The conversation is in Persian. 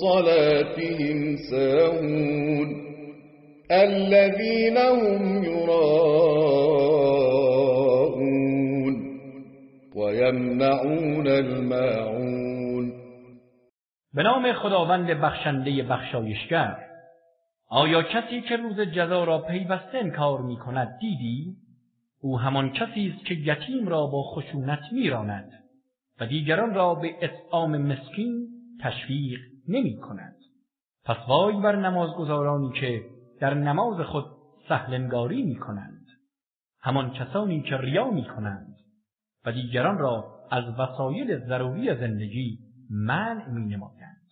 صلاتهم ساهون الذين هم يراءون ويمنعون الماعون به نام خداوند بخشنده بخشایشگر آیا کسی که روز جزا را پیوسته انکار می کند دیدی؟ او همان کسی است که یتیم را با خشونت میراند و دیگران را به اطعام مسکین تشویق نمی کند. پس وای بر نمازگزارانی که در نماز خود سهلنگاری می کنند. همان کسانی که ریا می کنند و دیگران را از وسایل ضروری زندگی منع می نمایند.